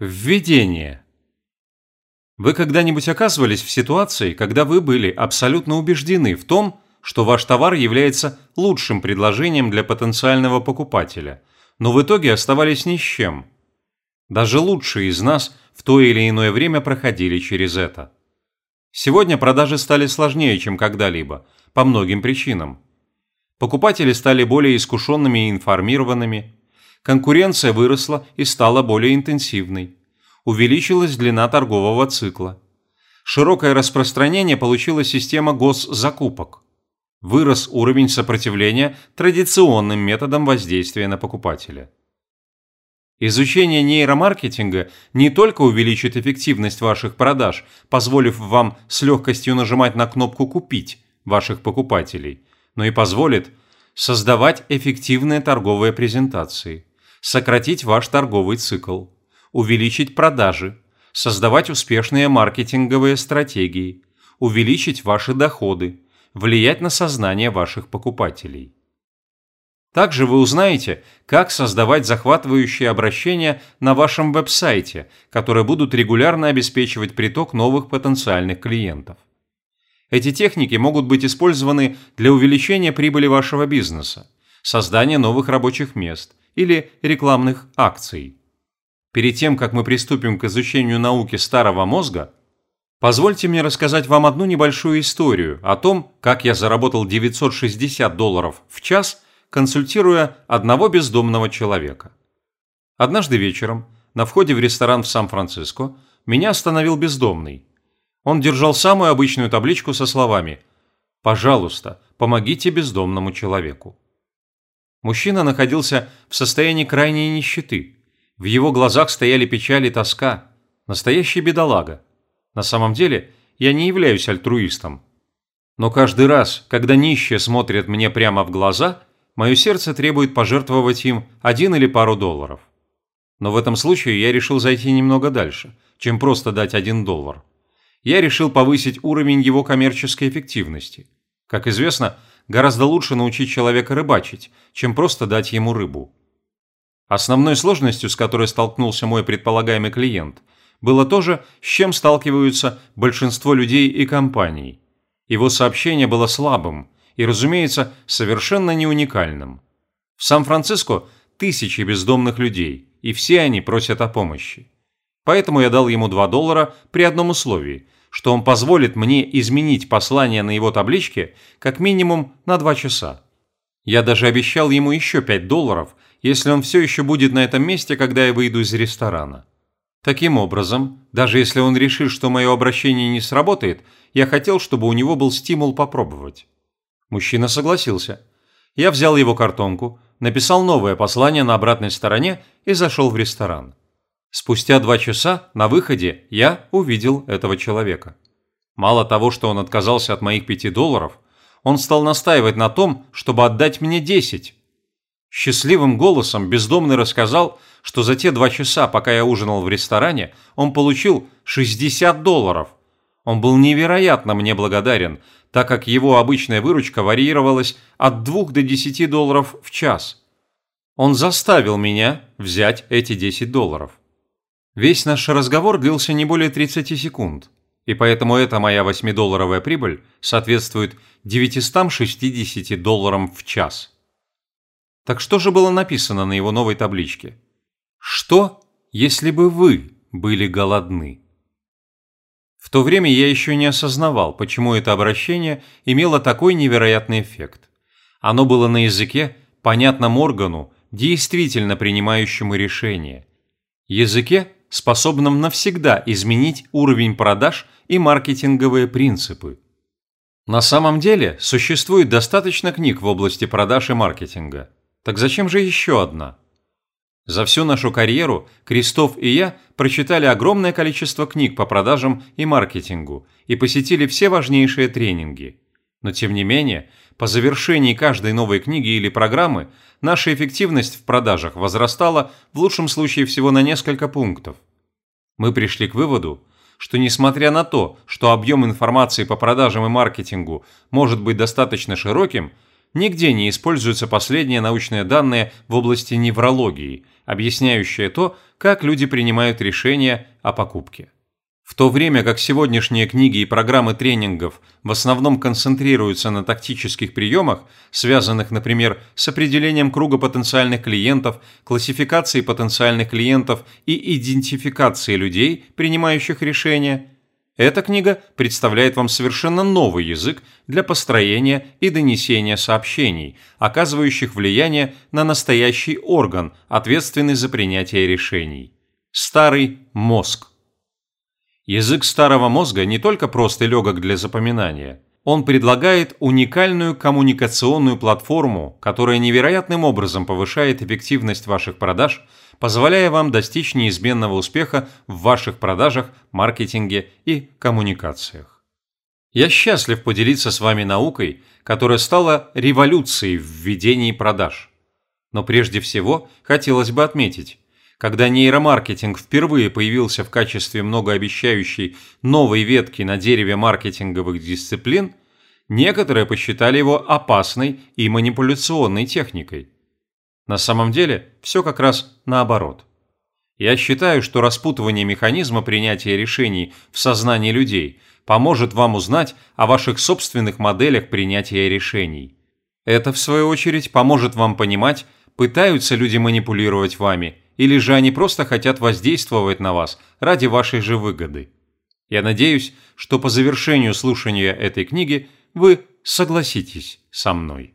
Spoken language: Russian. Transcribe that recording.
Введение. Вы когда-нибудь оказывались в ситуации, когда вы были абсолютно убеждены в том, что ваш товар является лучшим предложением для потенциального покупателя, но в итоге оставались ни с чем? Даже лучшие из нас в то или иное время проходили через это. Сегодня продажи стали сложнее, чем когда-либо, по многим причинам. Покупатели стали более искушенными и информированными, конкуренция выросла и стала более интенсивной. Увеличилась длина торгового цикла. Широкое распространение получила система госзакупок. Вырос уровень сопротивления традиционным методам воздействия на покупателя. Изучение нейромаркетинга не только увеличит эффективность ваших продаж, позволив вам с легкостью нажимать на кнопку «Купить» ваших покупателей, но и позволит создавать эффективные торговые презентации, сократить ваш торговый цикл, увеличить продажи, создавать успешные маркетинговые стратегии, увеличить ваши доходы, влиять на сознание ваших покупателей. Также вы узнаете, как создавать захватывающие обращения на вашем веб-сайте, которые будут регулярно обеспечивать приток новых потенциальных клиентов. Эти техники могут быть использованы для увеличения прибыли вашего бизнеса, создания новых рабочих мест или рекламных акций. Перед тем, как мы приступим к изучению науки старого мозга, позвольте мне рассказать вам одну небольшую историю о том, как я заработал 960 долларов в час, консультируя одного бездомного человека. Однажды вечером, на входе в ресторан в Сан-Франциско, меня остановил бездомный. Он держал самую обычную табличку со словами «Пожалуйста, помогите бездомному человеку». Мужчина находился в состоянии крайней нищеты. В его глазах стояли печаль и тоска. Настоящий бедолага. На самом деле, я не являюсь альтруистом. Но каждый раз, когда нищие смотрят мне прямо в глаза, мое сердце требует пожертвовать им один или пару долларов. Но в этом случае я решил зайти немного дальше, чем просто дать один доллар. Я решил повысить уровень его коммерческой эффективности. Как известно, гораздо лучше научить человека рыбачить, чем просто дать ему рыбу. Основной сложностью, с которой столкнулся мой предполагаемый клиент, было то же, с чем сталкиваются большинство людей и компаний. Его сообщение было слабым и, разумеется, совершенно не уникальным. В Сан-Франциско тысячи бездомных людей, и все они просят о помощи. Поэтому я дал ему 2 доллара при одном условии, что он позволит мне изменить послание на его табличке как минимум на 2 часа. Я даже обещал ему еще 5 долларов, если он все еще будет на этом месте, когда я выйду из ресторана. Таким образом, даже если он решит, что мое обращение не сработает, я хотел, чтобы у него был стимул попробовать. Мужчина согласился. Я взял его картонку, написал новое послание на обратной стороне и зашел в ресторан. Спустя два часа на выходе я увидел этого человека. Мало того, что он отказался от моих пяти долларов, он стал настаивать на том, чтобы отдать мне десять. Счастливым голосом бездомный рассказал, что за те два часа, пока я ужинал в ресторане, он получил 60 долларов. Он был невероятно мне благодарен, так как его обычная выручка варьировалась от 2 до 10 долларов в час. Он заставил меня взять эти 10 долларов. Весь наш разговор длился не более 30 секунд, и поэтому эта моя 8-долларовая прибыль соответствует 960 долларам в час. Так что же было написано на его новой табличке? Что, если бы вы были голодны? В то время я еще не осознавал, почему это обращение имело такой невероятный эффект. Оно было на языке, понятном органу, действительно принимающему решения. Языке, способном навсегда изменить уровень продаж и маркетинговые принципы. На самом деле существует достаточно книг в области продаж и маркетинга. Так зачем же еще одна? За всю нашу карьеру Крестов и я прочитали огромное количество книг по продажам и маркетингу и посетили все важнейшие тренинги. Но тем не менее, по завершении каждой новой книги или программы наша эффективность в продажах возрастала в лучшем случае всего на несколько пунктов. Мы пришли к выводу, что несмотря на то, что объем информации по продажам и маркетингу может быть достаточно широким, нигде не используются последние научные данные в области неврологии, объясняющие то, как люди принимают решения о покупке. В то время как сегодняшние книги и программы тренингов в основном концентрируются на тактических приемах, связанных, например, с определением круга потенциальных клиентов, классификацией потенциальных клиентов и идентификацией людей, принимающих решения, эта книга представляет вам совершенно новый язык для построения и донесения сообщений, оказывающих влияние на настоящий орган, ответственный за принятие решений – старый мозг. Язык старого мозга не только прост и легок для запоминания. Он предлагает уникальную коммуникационную платформу, которая невероятным образом повышает эффективность ваших продаж, позволяя вам достичь неизменного успеха в ваших продажах, маркетинге и коммуникациях. Я счастлив поделиться с вами наукой, которая стала революцией в ведении продаж. Но прежде всего хотелось бы отметить, когда нейромаркетинг впервые появился в качестве многообещающей новой ветки на дереве маркетинговых дисциплин, некоторые посчитали его опасной и манипуляционной техникой. На самом деле все как раз наоборот. Я считаю, что распутывание механизма принятия решений в сознании людей поможет вам узнать о ваших собственных моделях принятия решений. Это, в свою очередь, поможет вам понимать, пытаются люди манипулировать вами – или же они просто хотят воздействовать на вас ради вашей же выгоды. Я надеюсь, что по завершению слушания этой книги вы согласитесь со мной.